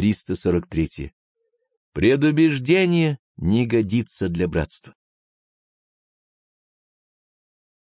343. Предубеждение не годится для братства.